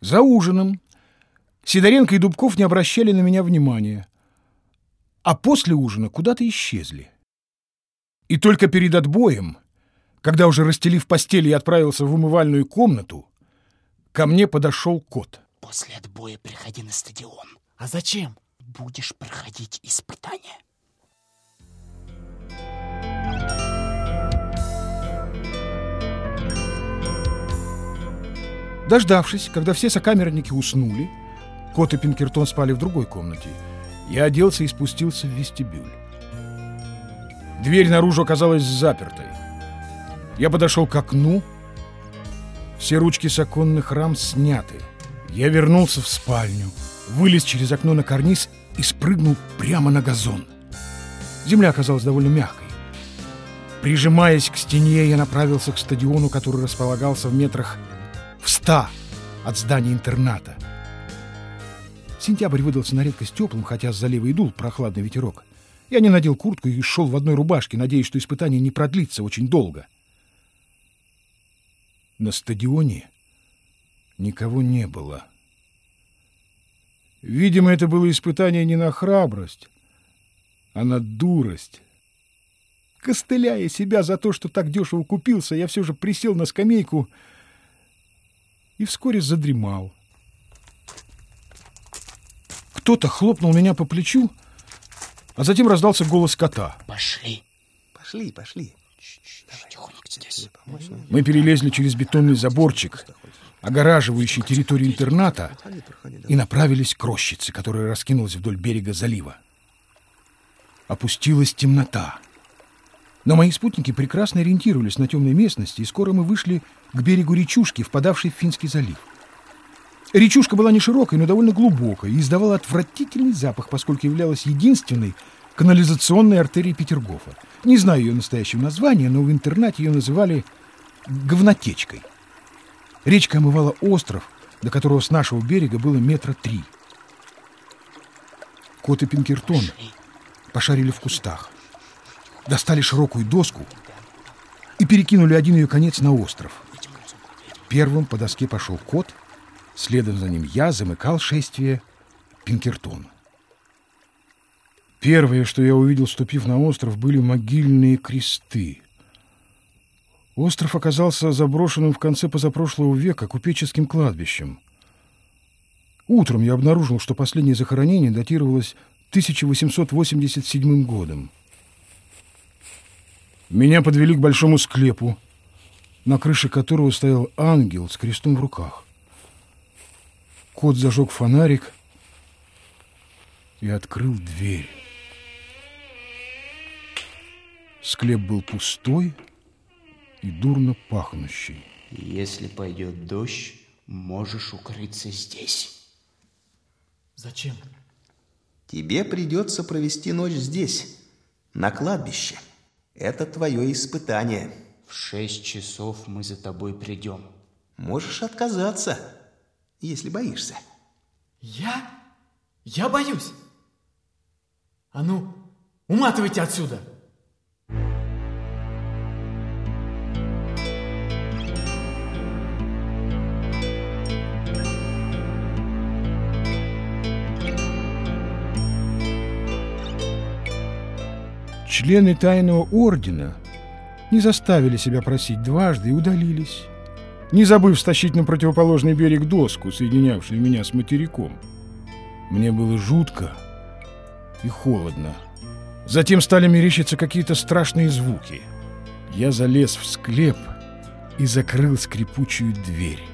За ужином Сидоренко и Дубков не обращали на меня внимания, а после ужина куда-то исчезли. И только перед отбоем, когда уже расстелив постель и отправился в умывальную комнату, ко мне подошел кот. После отбоя приходи на стадион. А зачем? Будешь проходить испытания. Дождавшись, когда все сокамерники уснули, кот и Пинкертон спали в другой комнате, я оделся и спустился в вестибюль. Дверь наружу оказалась запертой. Я подошел к окну. Все ручки с оконных рам сняты. Я вернулся в спальню, вылез через окно на карниз и спрыгнул прямо на газон. Земля оказалась довольно мягкой. Прижимаясь к стене, я направился к стадиону, который располагался в метрах ста от здания интерната. Сентябрь выдался на редкость теплым, хотя с залива и дул прохладный ветерок. Я не надел куртку и шел в одной рубашке, надеясь, что испытание не продлится очень долго. На стадионе никого не было. Видимо, это было испытание не на храбрость, а на дурость. Костыляя себя за то, что так дешево купился, я все же присел на скамейку и вскоре задремал. Кто-то хлопнул меня по плечу, а затем раздался голос кота. Пошли. Пошли, пошли. Тихонько здесь. Мы перелезли через бетонный заборчик, огораживающий территорию интерната, и направились к рощице, которая раскинулась вдоль берега залива. Опустилась темнота. Но мои спутники прекрасно ориентировались на темной местности, и скоро мы вышли к берегу речушки, впадавшей в Финский залив. Речушка была не широкой, но довольно глубокой и издавала отвратительный запах, поскольку являлась единственной канализационной артерией Петергофа. Не знаю ее настоящего названия, но в интернате ее называли говнотечкой. Речка омывала остров, до которого с нашего берега было метра три. Кот и Пинкертон пошарили в кустах, достали широкую доску и перекинули один ее конец на остров. Первым по доске пошел кот, следом за ним я замыкал шествие Пинкертон. Первое, что я увидел, ступив на остров, были могильные кресты. Остров оказался заброшенным в конце позапрошлого века купеческим кладбищем. Утром я обнаружил, что последнее захоронение датировалось 1887 годом. Меня подвели к большому склепу, на крыше которого стоял ангел с крестом в руках. Кот зажег фонарик и открыл дверь. Склеп был пустой и дурно пахнущий. Если пойдет дождь, можешь укрыться здесь. Зачем? Тебе придется провести ночь здесь, на кладбище. Это твое испытание. В шесть часов мы за тобой придем. Можешь отказаться, если боишься. Я? Я боюсь. А ну, уматывайте отсюда. Члены тайного ордена не заставили себя просить дважды и удалились, не забыв стащить на противоположный берег доску, соединявшую меня с материком. Мне было жутко и холодно. Затем стали мерещиться какие-то страшные звуки. Я залез в склеп и закрыл скрипучую дверь.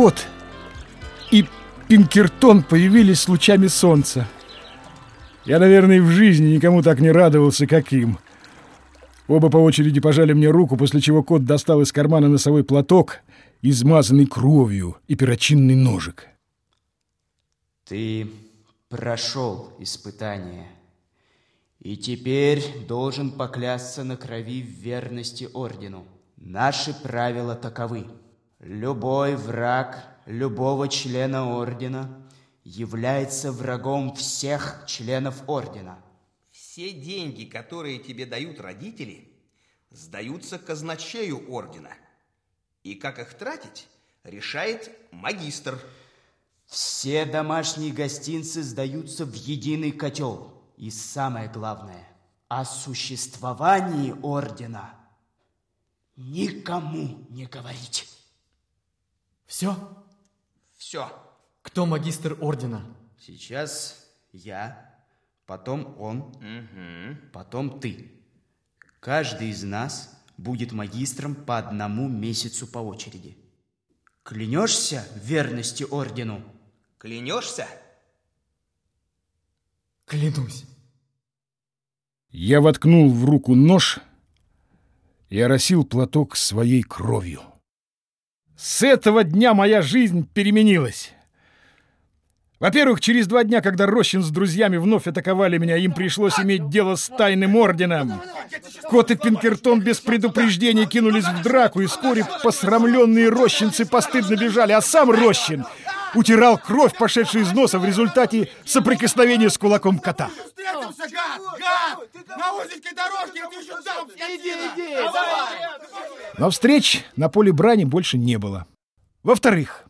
Кот и Пинкертон появились с лучами солнца. Я, наверное, в жизни никому так не радовался, как им. Оба по очереди пожали мне руку, после чего кот достал из кармана носовой платок, измазанный кровью, и перочинный ножик. Ты прошел испытание. И теперь должен поклясться на крови в верности ордену. Наши правила таковы. Любой враг любого члена ордена является врагом всех членов ордена. Все деньги, которые тебе дают родители, сдаются казначею ордена. И как их тратить, решает магистр. Все домашние гостинцы сдаются в единый котел. И самое главное, о существовании ордена никому не говорить. Все? Все. Кто магистр ордена? Сейчас я, потом он, потом ты. Каждый из нас будет магистром по одному месяцу по очереди. Клянешься верности ордену? Клянешься? Клянусь. Я воткнул в руку нож и оросил платок своей кровью. С этого дня моя жизнь переменилась. Во-первых, через два дня, когда Рощин с друзьями вновь атаковали меня, им пришлось иметь дело с тайным орденом. Кот и Пинкертон без предупреждения кинулись в драку, и вскоре посрамленные рощинцы постыдно бежали, а сам Рощин утирал кровь, пошедшую из носа в результате соприкосновения с кулаком кота. Встретимся, гад! Гад! На узенькой дорожке ты еще там! Иди, иди! Но встреч на поле брани больше не было. Во-вторых,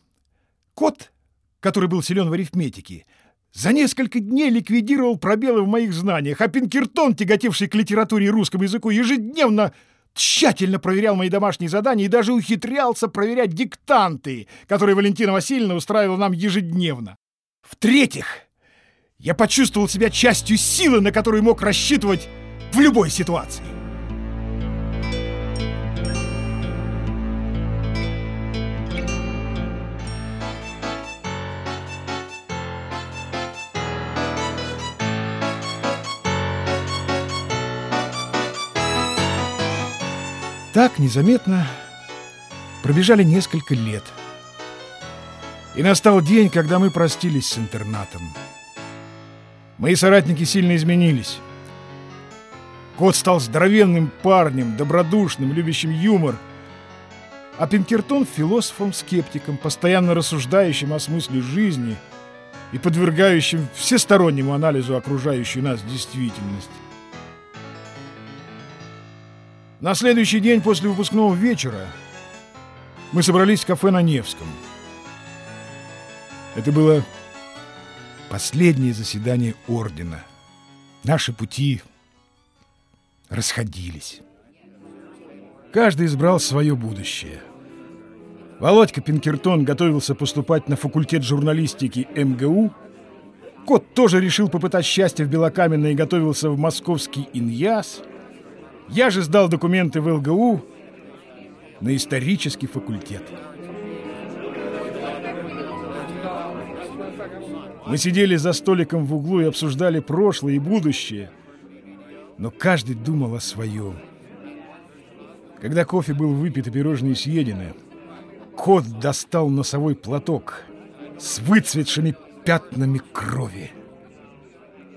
кот, который был силен в арифметике, за несколько дней ликвидировал пробелы в моих знаниях, а Пинкертон, тяготевший к литературе и русскому языку, ежедневно тщательно проверял мои домашние задания и даже ухитрялся проверять диктанты, которые Валентина Васильевна устраивала нам ежедневно. В-третьих, я почувствовал себя частью силы, на которую мог рассчитывать в любой ситуации. Так незаметно пробежали несколько лет. И настал день, когда мы простились с интернатом. Мои соратники сильно изменились. Кот стал здоровенным парнем, добродушным, любящим юмор. А Пинкертон — философом-скептиком, постоянно рассуждающим о смысле жизни и подвергающим всестороннему анализу окружающей нас действительности. На следующий день после выпускного вечера мы собрались в кафе на Невском. Это было последнее заседание ордена. Наши пути расходились. Каждый избрал свое будущее. Володька Пинкертон готовился поступать на факультет журналистики МГУ. Кот тоже решил попытать счастье в Белокаменной и готовился в московский Иньяс. Я же сдал документы в ЛГУ на исторический факультет. Мы сидели за столиком в углу и обсуждали прошлое и будущее, но каждый думал о своем. Когда кофе был выпит и пирожные съедены, кот достал носовой платок с выцветшими пятнами крови.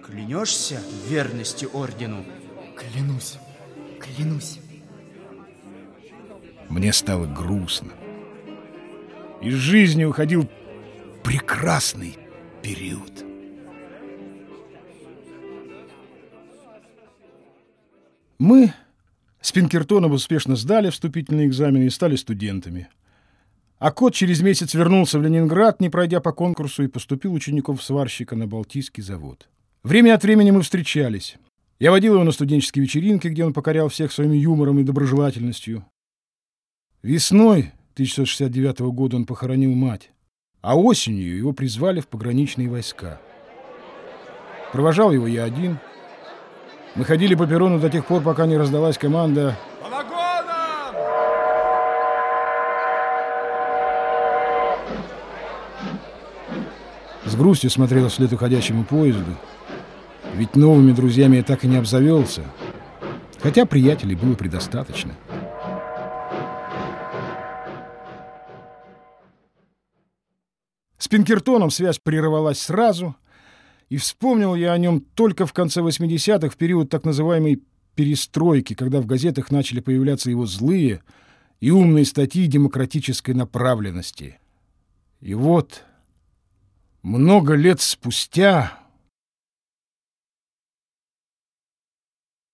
Клянешься верности ордену? Клянусь. Клянусь. Мне стало грустно. Из жизни уходил прекрасный период. Мы с Пинкертоном успешно сдали вступительные экзамены и стали студентами. А кот через месяц вернулся в Ленинград, не пройдя по конкурсу, и поступил учеником сварщика на Балтийский завод. Время от времени мы встречались. Я водил его на студенческие вечеринки, где он покорял всех своим юмором и доброжелательностью. Весной 1969 года он похоронил мать, а осенью его призвали в пограничные войска. Провожал его я один. Мы ходили по перрону до тех пор, пока не раздалась команда! С грустью смотрел вслед уходящему поезду. Ведь новыми друзьями я так и не обзавелся. Хотя приятелей было предостаточно. С Пинкертоном связь прервалась сразу, и вспомнил я о нем только в конце 80-х, в период так называемой перестройки, когда в газетах начали появляться его злые, и умные статьи демократической направленности. И вот, много лет спустя